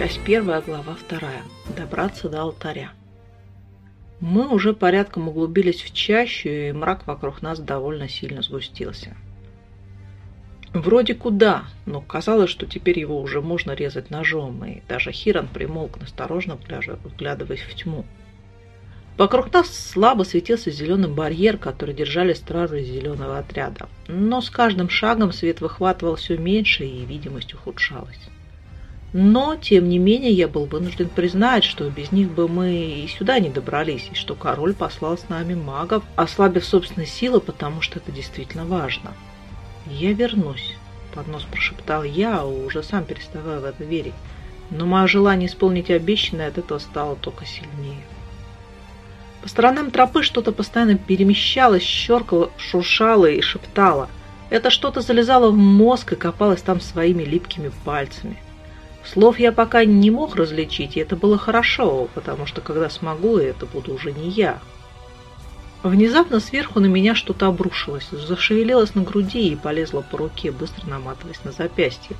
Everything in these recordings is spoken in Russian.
Часть первая, глава вторая. Добраться до алтаря. Мы уже порядком углубились в чащу, и мрак вокруг нас довольно сильно сгустился. Вроде куда, но казалось, что теперь его уже можно резать ножом, и даже Хиран примолк насторожно, вглядываясь в тьму. Вокруг нас слабо светился зеленый барьер, который держали стражи зеленого отряда. Но с каждым шагом свет выхватывал все меньше, и видимость ухудшалась. Но, тем не менее, я был вынужден признать, что без них бы мы и сюда не добрались, и что король послал с нами магов, ослабив собственные силы, потому что это действительно важно. «Я вернусь», — под нос прошептал я, уже сам переставая в это верить. Но мое желание исполнить обещанное от этого стало только сильнее. По сторонам тропы что-то постоянно перемещалось, щеркало, шуршало и шептало. Это что-то залезало в мозг и копалось там своими липкими пальцами. Слов я пока не мог различить, и это было хорошо, потому что когда смогу, это буду уже не я. Внезапно сверху на меня что-то обрушилось, зашевелилось на груди и полезло по руке, быстро наматываясь на запястье.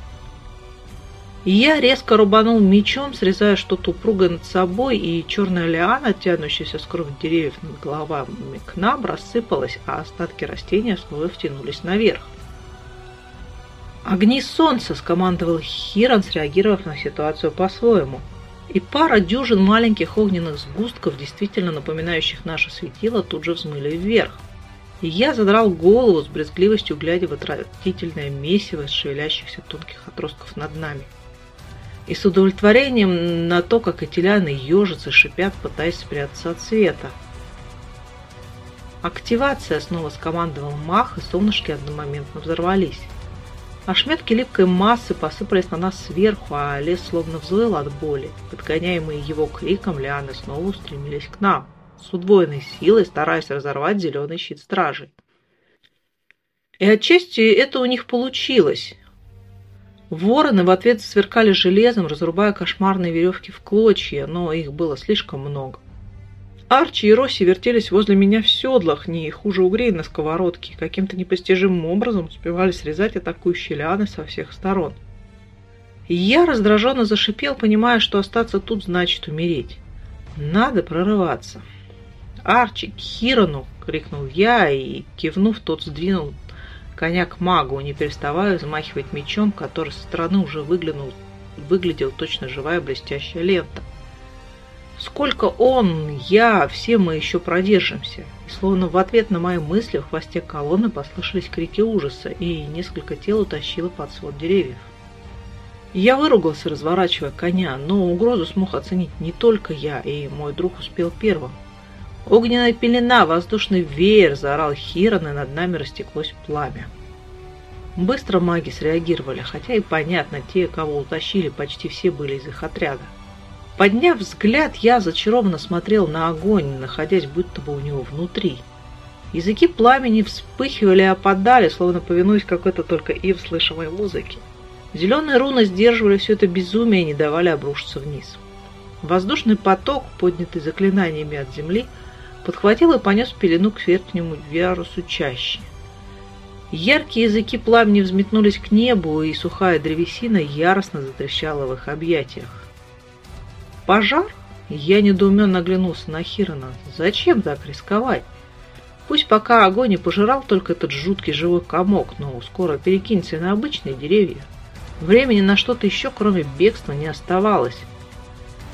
Я резко рубанул мечом, срезая что-то упругое над собой, и черная лиана, тянущаяся с кровь деревьев над головами к нам, рассыпалась, а остатки растения снова втянулись наверх. «Огни солнца!» – скомандовал Хиран, среагировав на ситуацию по-своему. И пара дюжин маленьких огненных сгустков, действительно напоминающих наше светило, тут же взмыли вверх. И я задрал голову с брезгливостью, глядя в отвратительное месиво из шевелящихся тонких отростков над нами. И с удовлетворением на то, как эти ляны ежатся, шипят, пытаясь спрятаться от света. «Активация!» – снова скомандовал Мах, и солнышки одномоментно взорвались. Ошметки липкой массы посыпались на нас сверху, а лес словно взвыл от боли. Подгоняемые его криком, лианы снова устремились к нам, с удвоенной силой стараясь разорвать зеленый щит стражей. И отчасти это у них получилось. Вороны в ответ сверкали железом, разрубая кошмарные веревки в клочья, но их было слишком много. Арчи и Росси вертелись возле меня в седлах, не хуже угрей на сковородке, каким-то непостижимым образом успевали срезать атакующие лианы со всех сторон. Я раздраженно зашипел, понимая, что остаться тут значит умереть. Надо прорываться. «Арчи, к Хирону!» — крикнул я, и, кивнув, тот сдвинул коня к магу, не переставая взмахивать мечом, который со стороны уже выглянул, выглядел точно живая блестящая лента. Сколько он, я, все мы еще продержимся. И словно в ответ на мои мысли в хвосте колонны послышались крики ужаса, и несколько тел утащило под свод деревьев. Я выругался, разворачивая коня, но угрозу смог оценить не только я, и мой друг успел первым. Огненная пелена, воздушный веер, заорал Хирон, и над нами растеклось пламя. Быстро маги среагировали, хотя и понятно, те, кого утащили, почти все были из их отряда. Подняв взгляд, я зачарованно смотрел на огонь, находясь будто бы у него внутри. Языки пламени вспыхивали и опадали, словно повинуясь какой-то только им слышимой музыке. Зеленые руны сдерживали все это безумие и не давали обрушиться вниз. Воздушный поток, поднятый заклинаниями от земли, подхватил и понес пелену к верхнему ярусу чаще. Яркие языки пламени взметнулись к небу, и сухая древесина яростно затрещала в их объятиях. Пожар? Я недоуменно оглянулся на Хирона. Зачем так рисковать? Пусть пока огонь не пожирал только этот жуткий живой комок, но скоро перекинется и на обычные деревья. Времени на что-то еще, кроме бегства, не оставалось.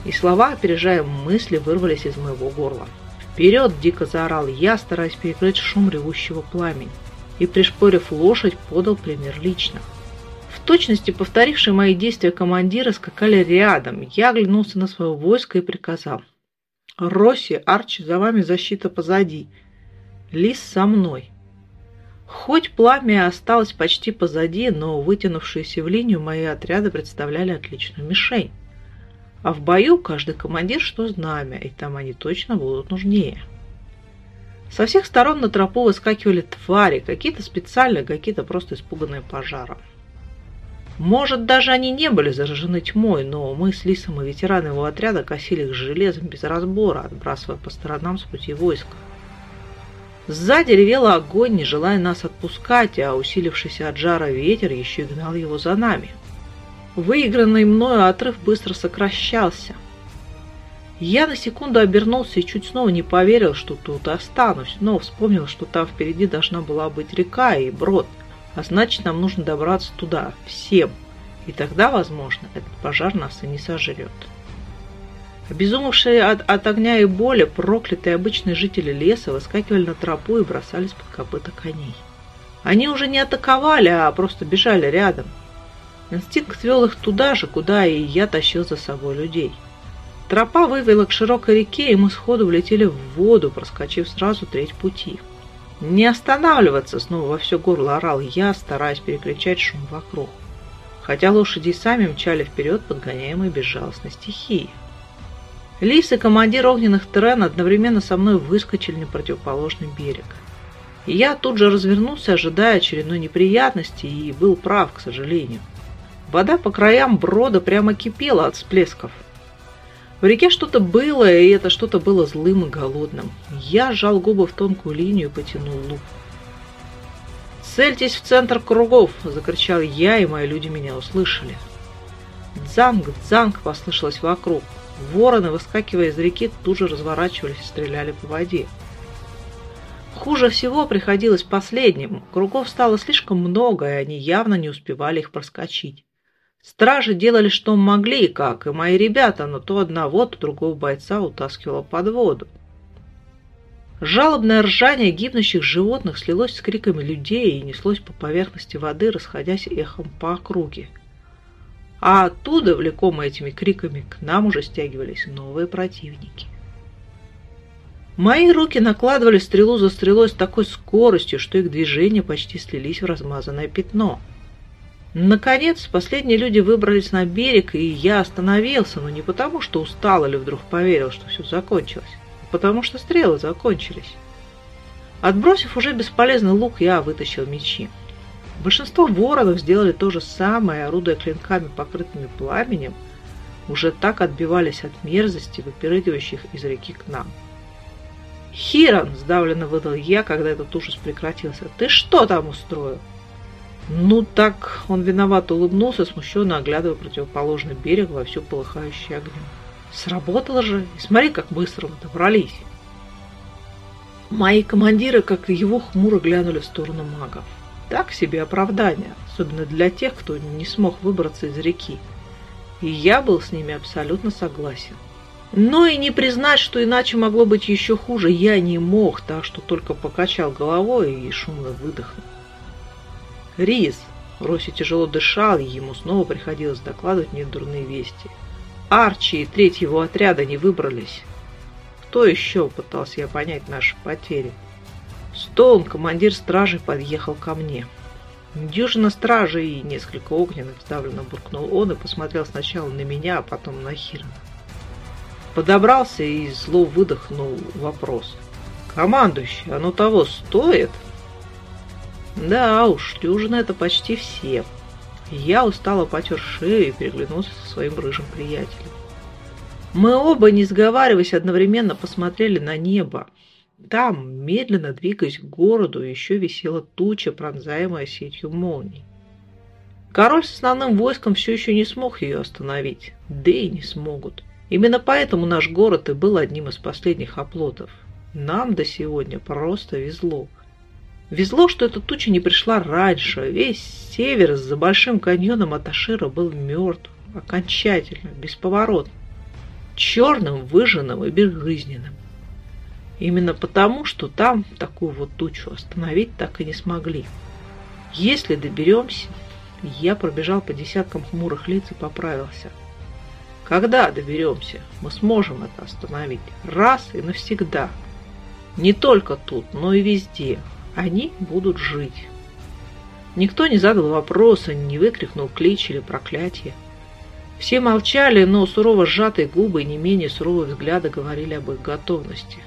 И слова, опережая мысли, вырвались из моего горла. «Вперед!» – дико заорал я, стараясь перекрыть шум ревущего пламени. И, пришпорив лошадь, подал пример лично точности повторившие мои действия командира скакали рядом. Я оглянулся на свое войско и приказал. «Росси, Арчи, за вами защита позади. Лис со мной». Хоть пламя осталось почти позади, но вытянувшиеся в линию мои отряды представляли отличную мишень. А в бою каждый командир что знамя, и там они точно будут нужнее. Со всех сторон на тропу выскакивали твари, какие-то специальные, какие-то просто испуганные пожаром. Может, даже они не были заражены тьмой, но мы с Лисом и ветераны его отряда косили их железом без разбора, отбрасывая по сторонам с пути войска. Сзади ревел огонь, не желая нас отпускать, а усилившийся от жара ветер еще и гнал его за нами. Выигранный мною отрыв быстро сокращался. Я на секунду обернулся и чуть снова не поверил, что тут останусь, но вспомнил, что там впереди должна была быть река и брод, а значит, нам нужно добраться туда, всем, и тогда, возможно, этот пожар нас и не сожрет. Обезумевшие от, от огня и боли, проклятые обычные жители леса выскакивали на тропу и бросались под копыта коней. Они уже не атаковали, а просто бежали рядом. Инстинкт вел их туда же, куда и я тащил за собой людей. Тропа вывела к широкой реке, и мы сходу влетели в воду, проскочив сразу треть пути. «Не останавливаться!» — снова во все горло орал я, стараясь перекричать шум вокруг. Хотя лошади сами мчали вперед, подгоняемые безжалостной стихией. Лис и командир огненных терен одновременно со мной выскочили на противоположный берег. Я тут же развернулся, ожидая очередной неприятности, и был прав, к сожалению. Вода по краям брода прямо кипела от всплесков. В реке что-то было, и это что-то было злым и голодным. Я сжал губы в тонкую линию и потянул лук. «Цельтесь в центр кругов!» – закричал я, и мои люди меня услышали. «Дзанг! Дзанг!» – послышалось вокруг. Вороны, выскакивая из реки, тут же разворачивались и стреляли по воде. Хуже всего приходилось последним. Кругов стало слишком много, и они явно не успевали их проскочить. Стражи делали, что могли и как, и мои ребята, но то одного, то другого бойца утаскивало под воду. Жалобное ржание гибнущих животных слилось с криками людей и неслось по поверхности воды, расходясь эхом по округе. А оттуда, влекомые этими криками, к нам уже стягивались новые противники. Мои руки накладывали стрелу за стрелой с такой скоростью, что их движения почти слились в размазанное пятно. Наконец, последние люди выбрались на берег, и я остановился, но не потому, что устал или вдруг поверил, что все закончилось, а потому что стрелы закончились. Отбросив уже бесполезный лук, я вытащил мечи. Большинство воронов сделали то же самое, орудуя клинками, покрытыми пламенем, уже так отбивались от мерзости, выпрыгивающих из реки к нам. «Хирон!» – сдавленно выдал я, когда этот ужас прекратился. «Ты что там устроил?» «Ну так...» – он виновато улыбнулся, смущенно оглядывая противоположный берег во всю полыхающий огнем. «Сработало же! И смотри, как быстро мы добрались!» Мои командиры, как и его, хмуро глянули в сторону магов. Так себе оправдание, особенно для тех, кто не смог выбраться из реки. И я был с ними абсолютно согласен. Но и не признать, что иначе могло быть еще хуже, я не мог, так что только покачал головой и шумно выдохнул. Рис. Роси тяжело дышал, и ему снова приходилось докладывать мне дурные вести. Арчи и треть его отряда не выбрались. Кто еще пытался я понять наши потери? Стоун, командир стражи, подъехал ко мне. Дюжина стражей и несколько огненных, сдавленно буркнул он и посмотрел сначала на меня, а потом на Хирона. Подобрался и зло выдохнул вопрос. «Командующий, оно того стоит?» «Да уж, дюжина это почти все». Я устало потер шею и переглянулся со своим рыжим приятелем. Мы оба, не сговариваясь, одновременно посмотрели на небо. Там, медленно двигаясь к городу, еще висела туча, пронзаемая сетью молний. Король с основным войском все еще не смог ее остановить, да и не смогут. Именно поэтому наш город и был одним из последних оплотов. Нам до сегодня просто везло. Везло, что эта туча не пришла раньше. Весь север за Большим каньоном от Ашира был мертв, окончательно, бесповоротно, черным, выжженным и безжизненным. Именно потому, что там такую вот тучу остановить так и не смогли. Если доберемся, я пробежал по десяткам хмурых лиц и поправился. Когда доберемся, мы сможем это остановить раз и навсегда. Не только тут, но и везде. Они будут жить. Никто не задал вопроса, не выкрикнул клич или проклятие. Все молчали, но сурово сжатые губы и не менее суровые взгляды говорили об их готовности.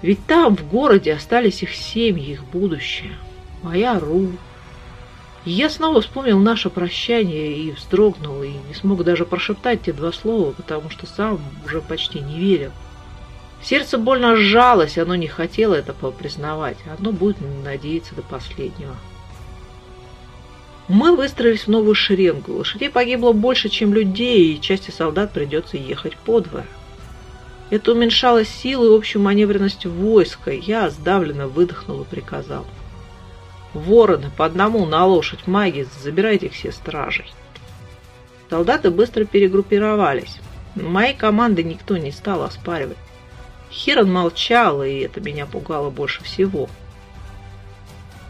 Ведь там, в городе, остались их семьи, их будущее. Моя Ру. И я снова вспомнил наше прощание и вздрогнул, и не смог даже прошептать те два слова, потому что сам уже почти не верил. Сердце больно сжалось, оно не хотело этого признавать. Оно будет надеяться до последнего. Мы выстроились в новую шеренгу. Лошадей погибло больше, чем людей, и части солдат придется ехать подвое. Это уменьшало силы и общую маневренность войска. Я сдавленно выдохнул и приказал. Вороны, по одному на лошадь маги, забирайте все стражей. Солдаты быстро перегруппировались. Моей команды никто не стал оспаривать. Хирон молчал, и это меня пугало больше всего.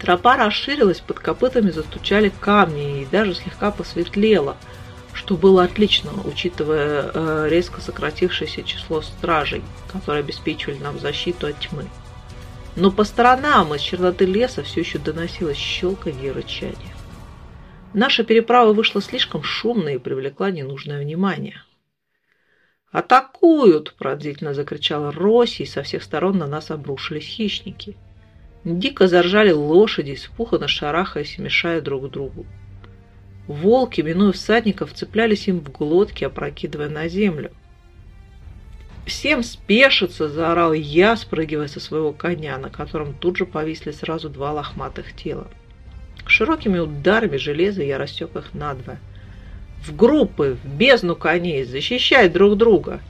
Тропа расширилась, под копытами застучали камни, и даже слегка посветлело, что было отлично, учитывая э, резко сократившееся число стражей, которые обеспечивали нам защиту от тьмы. Но по сторонам из черноты леса все еще доносилось щелканье и рычание. Наша переправа вышла слишком шумной и привлекла ненужное внимание. «Атакуют!» – пронзительно закричала Роси, и со всех сторон на нас обрушились хищники. Дико заржали лошади, испуганно шарахаясь и мешая друг другу. Волки, минуя всадников, цеплялись им в глотки, опрокидывая на землю. «Всем спешиться!» – заорал я, спрыгивая со своего коня, на котором тут же повисли сразу два лохматых тела. Широкими ударами железа я рассек их надвое. В группы, в бездну коней, защищать друг друга.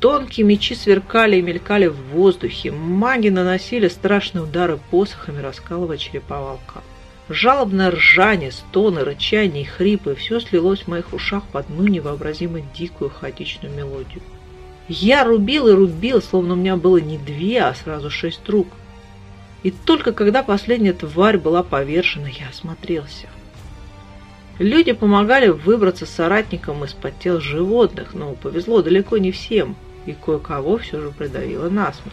Тонкие мечи сверкали и мелькали в воздухе. Маги наносили страшные удары посохами, раскалывая черепа волка. Жалобное ржание, стоны, рычание и хрипы – все слилось в моих ушах под одну невообразимо дикую хаотичную мелодию. Я рубил и рубил, словно у меня было не две, а сразу шесть рук. И только когда последняя тварь была повержена, я осмотрелся. Люди помогали выбраться соратникам из-под тел животных, но повезло далеко не всем, и кое-кого все же придавило насмерть.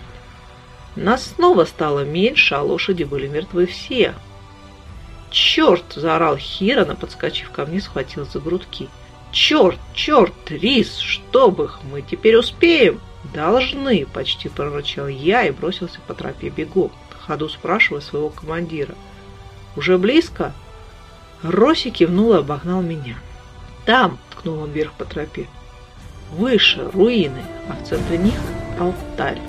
Нас снова стало меньше, а лошади были мертвы все. «Черт!» – заорал Хирона, подскочив ко мне, схватил за грудки. «Черт! Черт! Рис! Чтоб их! Мы теперь успеем!» «Должны!» – почти прорычал я и бросился по тропе бегом ходу спрашивая своего командира. «Уже близко?» Роси кивнул и обогнал меня. «Там!» – ткнул он вверх по тропе. «Выше руины, а в центре них – алтарь».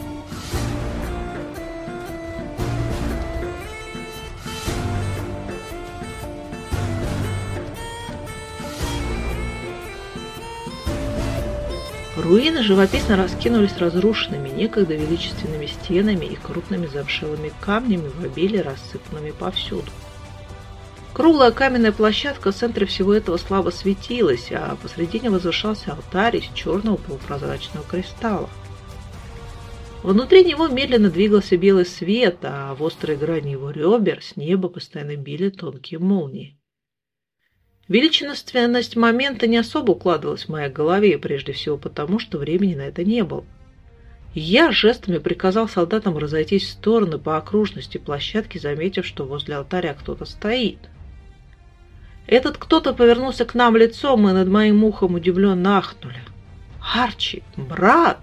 Руины живописно раскинулись разрушенными, некогда величественными стенами и крупными замшелыми камнями в обилии, рассыпанными повсюду. Круглая каменная площадка в центре всего этого слабо светилась, а посредине возвышался алтарь из черного полупрозрачного кристалла. Внутри него медленно двигался белый свет, а в острой грани его ребер с неба постоянно били тонкие молнии. Величественность момента не особо укладывалась в моей голове, прежде всего потому, что времени на это не было. Я жестами приказал солдатам разойтись в стороны по окружности площадки, заметив, что возле алтаря кто-то стоит. Этот кто-то повернулся к нам лицом, и над моим ухом удивленно ахнули. «Арчи! Брат!»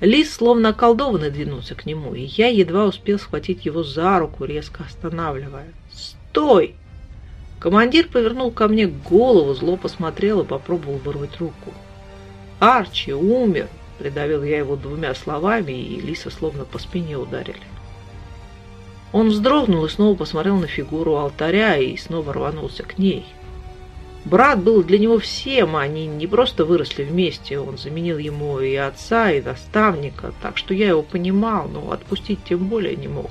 Лис словно околдованный двинулся к нему, и я едва успел схватить его за руку, резко останавливая. «Стой!» Командир повернул ко мне голову, зло посмотрел и попробовал вырвать руку. «Арчи умер!» – придавил я его двумя словами, и Лиса словно по спине ударили. Он вздрогнул и снова посмотрел на фигуру алтаря и снова рванулся к ней. Брат был для него всем, они не просто выросли вместе, он заменил ему и отца, и наставника, так что я его понимал, но отпустить тем более не мог.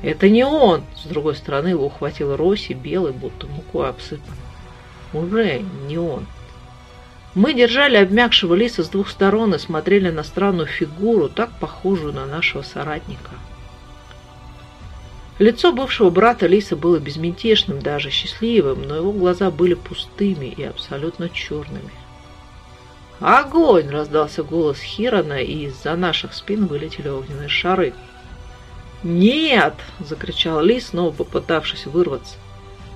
«Это не он!» С другой стороны его ухватил Роси, белый, будто мукой обсыпан. «Уже не он!» Мы держали обмякшего лиса с двух сторон и смотрели на странную фигуру, так похожую на нашего соратника. Лицо бывшего брата Лиса было безмятежным, даже счастливым, но его глаза были пустыми и абсолютно черными. «Огонь!» – раздался голос Хирона, и из-за наших спин вылетели огненные шары – «Нет!» – закричал Ли, снова попытавшись вырваться.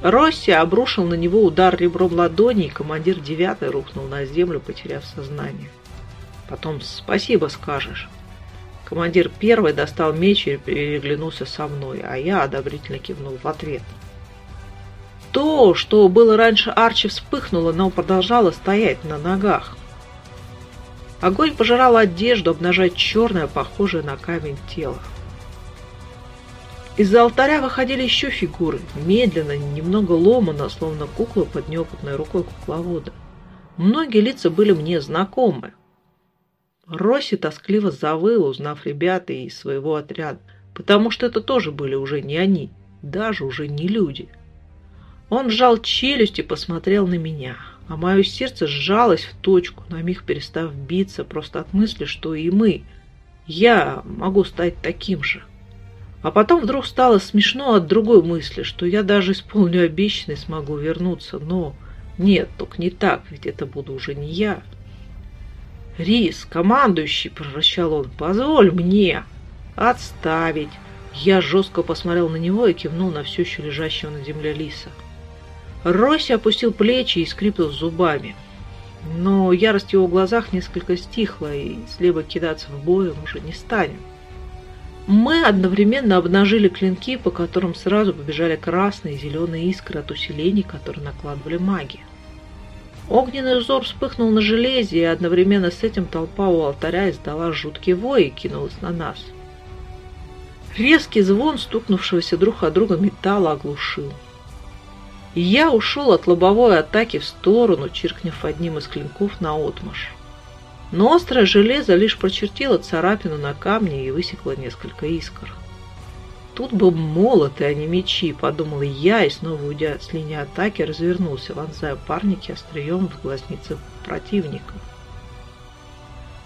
Росси обрушил на него удар ребром ладони, и командир девятой рухнул на землю, потеряв сознание. Потом «спасибо скажешь». Командир первый достал меч и переглянулся со мной, а я одобрительно кивнул в ответ. То, что было раньше Арчи, вспыхнуло, но продолжало стоять на ногах. Огонь пожирал одежду, обнажая черное, похожее на камень тело. Из-за алтаря выходили еще фигуры, медленно, немного ломано, словно куклы под неопытной рукой кукловода. Многие лица были мне знакомы. Росси тоскливо завыл, узнав ребят из своего отряда, потому что это тоже были уже не они, даже уже не люди. Он сжал челюсть и посмотрел на меня, а мое сердце сжалось в точку, на миг перестав биться просто от мысли, что и мы, я могу стать таким же. А потом вдруг стало смешно от другой мысли, что я даже исполню обещанное смогу вернуться, но нет, только не так, ведь это буду уже не я. «Рис, командующий!» – прорычал он. «Позволь мне!» «Отставить!» Я жестко посмотрел на него и кивнул на все еще лежащего на земле лиса. Росси опустил плечи и скрипнул зубами. Но ярость в его глазах несколько стихла, и слепо кидаться в бой он уже не станет. Мы одновременно обнажили клинки, по которым сразу побежали красные и зеленые искры от усилений, которые накладывали маги. Огненный узор вспыхнул на железе, и одновременно с этим толпа у алтаря издала жуткий вой и кинулась на нас. Резкий звон стукнувшегося друг от друга металла оглушил. Я ушел от лобовой атаки в сторону, чиркнув одним из клинков на отмаш. Но острое железо лишь прочертило царапину на камне и высекло несколько искр. Тут бы молоты, а не мечи, подумал я, и снова уйдя с линии атаки, развернулся, вонзая парники острием в глазницы противника.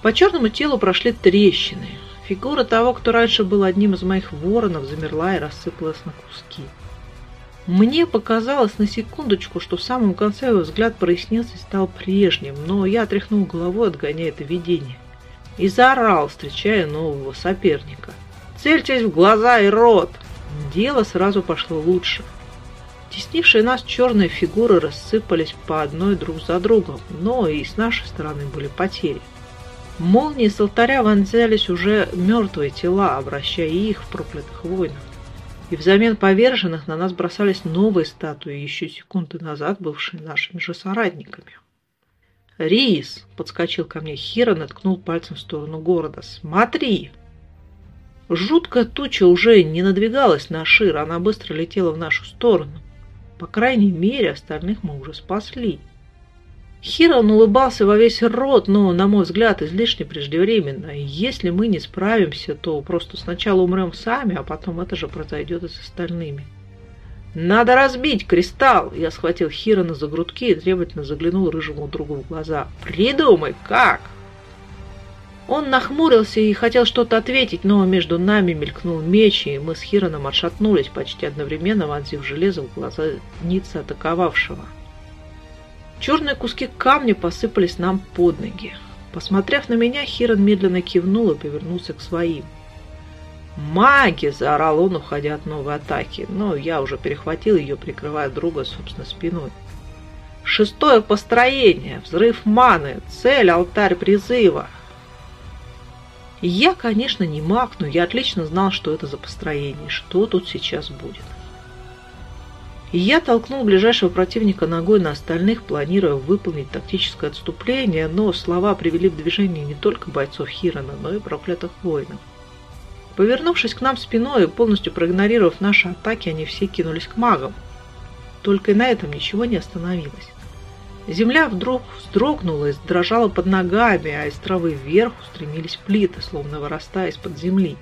По черному телу прошли трещины. Фигура того, кто раньше был одним из моих воронов, замерла и рассыпалась на куски. Мне показалось на секундочку, что в самом конце его взгляд прояснился и стал прежним, но я отряхнул головой, отгоняя это видение, и заорал, встречая нового соперника. «Цельтесь в глаза и рот!» Дело сразу пошло лучше. Теснившие нас черные фигуры рассыпались по одной друг за другом, но и с нашей стороны были потери. Молнии с алтаря вонзались уже мертвые тела, обращая их в проклятых воинов и взамен поверженных на нас бросались новые статуи, еще секунды назад бывшие нашими же соратниками. «Рис!» – подскочил ко мне Хирон и ткнул пальцем в сторону города. «Смотри!» Жуткая туча уже не надвигалась на Шир, она быстро летела в нашу сторону. По крайней мере, остальных мы уже спасли. Хирон улыбался во весь рот, но, на мой взгляд, излишне преждевременно. Если мы не справимся, то просто сначала умрем сами, а потом это же произойдет и с остальными. «Надо разбить кристалл!» Я схватил Хирона за грудки и требовательно заглянул рыжему другу в глаза. «Придумай, как!» Он нахмурился и хотел что-то ответить, но между нами мелькнул меч, и мы с Хироном отшатнулись, почти одновременно вонзив железо в глаза ницы атаковавшего. Черные куски камня посыпались нам под ноги. Посмотрев на меня, Хирон медленно кивнул и повернулся к своим. «Маги!» – заорал он, уходя от новой атаки, но я уже перехватил ее, прикрывая друга, собственно, спиной. «Шестое построение! Взрыв маны! Цель – алтарь призыва!» Я, конечно, не маг, но я отлично знал, что это за построение, что тут сейчас будет. И я толкнул ближайшего противника ногой на остальных, планируя выполнить тактическое отступление, но слова привели в движение не только бойцов Хирона, но и проклятых воинов. Повернувшись к нам спиной и полностью проигнорировав наши атаки, они все кинулись к магам. Только и на этом ничего не остановилось. Земля вдруг вздрогнула и дрожала под ногами, а из травы вверх устремились плиты, словно вырастая из-под земли.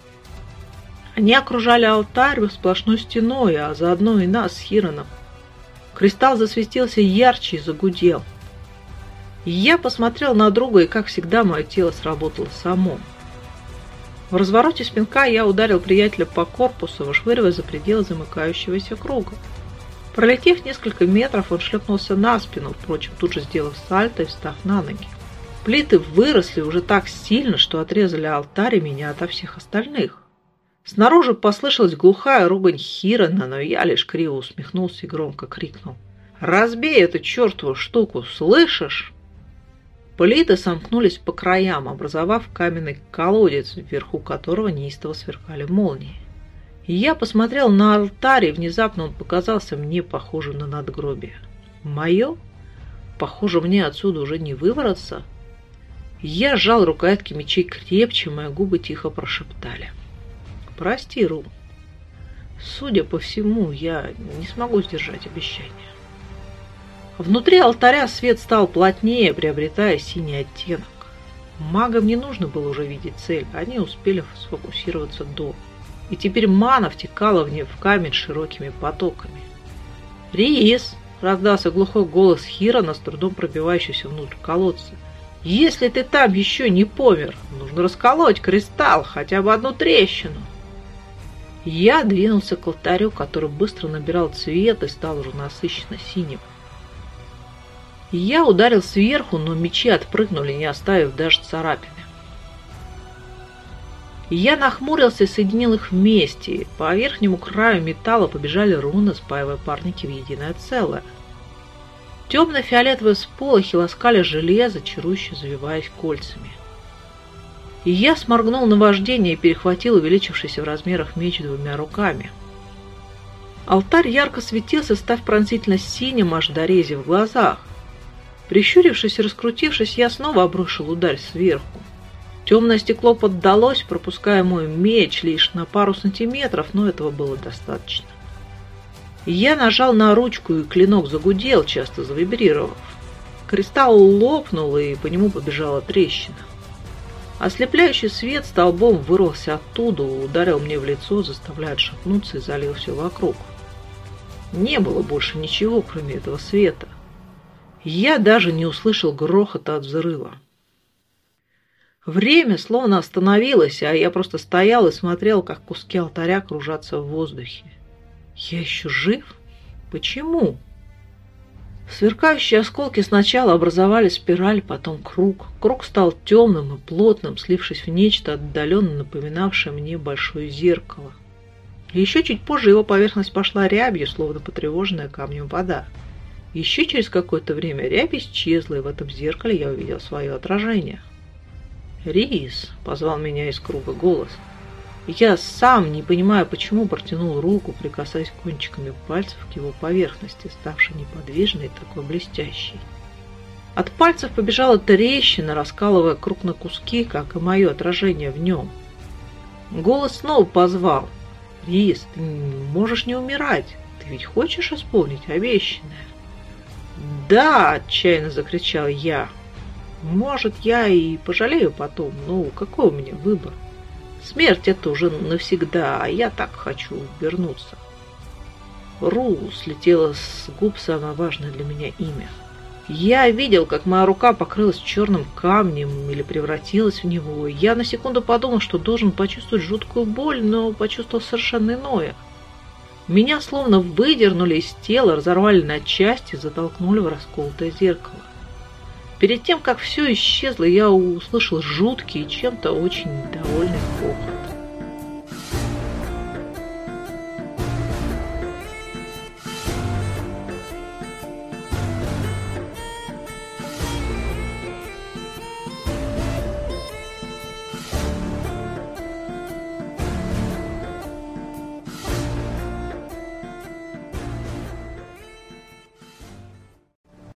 Они окружали алтарь сплошной стеной, а заодно и нас с Хироном. Кристалл засветился ярче и загудел. я посмотрел на друга, и, как всегда, мое тело сработало само. В развороте спинка я ударил приятеля по корпусу, вышвыривая за пределы замыкающегося круга. Пролетев несколько метров, он шлепнулся на спину, впрочем, тут же сделав сальто и встав на ноги. Плиты выросли уже так сильно, что отрезали алтарь и меня ото всех остальных. Снаружи послышалась глухая ругань Хирона, но я лишь криво усмехнулся и громко крикнул. «Разбей эту чертову штуку, слышишь?» Плиты сомкнулись по краям, образовав каменный колодец, вверху которого неистово сверкали молнии. Я посмотрел на алтарь, и внезапно он показался мне похожим на надгробие. «Мое? Похоже, мне отсюда уже не выворотся?» Я сжал рукоятки мечей крепче, мои губы тихо прошептали – Прости, Ру. Судя по всему, я не смогу сдержать обещание. Внутри алтаря свет стал плотнее, приобретая синий оттенок. Магам не нужно было уже видеть цель, они успели сфокусироваться до. И теперь мана втекала в нее в камень широкими потоками. «Риис!» – раздался глухой голос Хирона, с трудом пробивающийся внутрь колодца. «Если ты там еще не помер, нужно расколоть кристалл, хотя бы одну трещину!» Я двинулся к алтарю, который быстро набирал цвет и стал уже насыщенно синим. Я ударил сверху, но мечи отпрыгнули, не оставив даже царапины. Я нахмурился и соединил их вместе. По верхнему краю металла побежали руны, спаивая парники в единое целое. Темно-фиолетовые сполохи ласкали железо, чарующе завиваясь кольцами. И я сморгнул на вождение и перехватил увеличившийся в размерах меч двумя руками. Алтарь ярко светился, став пронзительно синим аж до в глазах. Прищурившись и раскрутившись, я снова обрушил удар сверху. Темное стекло поддалось, пропуская мой меч лишь на пару сантиметров, но этого было достаточно. Я нажал на ручку, и клинок загудел, часто завибрировав. Кристалл лопнул, и по нему побежала трещина. Ослепляющий свет столбом вырвался оттуда, ударил мне в лицо, заставляя отшатнуться и залил все вокруг. Не было больше ничего, кроме этого света. Я даже не услышал грохота от взрыва. Время словно остановилось, а я просто стоял и смотрел, как куски алтаря кружатся в воздухе. Я еще жив? Почему? Сверкающие осколки сначала образовали спираль, потом круг. Круг стал темным и плотным, слившись в нечто отдаленно напоминавшее мне большое зеркало. Еще чуть позже его поверхность пошла рябью, словно потревоженная камнем вода. Еще через какое-то время рябь исчезла, и в этом зеркале я увидел свое отражение. «Рис!» — позвал меня из круга голос. Я сам, не понимая почему, протянул руку, прикасаясь кончиками пальцев к его поверхности, ставшей неподвижной и такой блестящей. От пальцев побежала трещина, раскалывая круг на куски, как и мое отражение в нем. Голос снова позвал. «Рис, ты можешь не умирать. Ты ведь хочешь исполнить обещанное?» «Да!» – отчаянно закричал я. «Может, я и пожалею потом, но какой у меня выбор? Смерть – это уже навсегда, а я так хочу вернуться». Ру слетело с губ самое важное для меня имя. Я видел, как моя рука покрылась черным камнем или превратилась в него. Я на секунду подумал, что должен почувствовать жуткую боль, но почувствовал совершенно иное – меня словно выдернули из тела, разорвали на части, затолкнули в расколотое зеркало. Перед тем, как все исчезло, я услышал жуткий и чем-то очень недовольный хохот.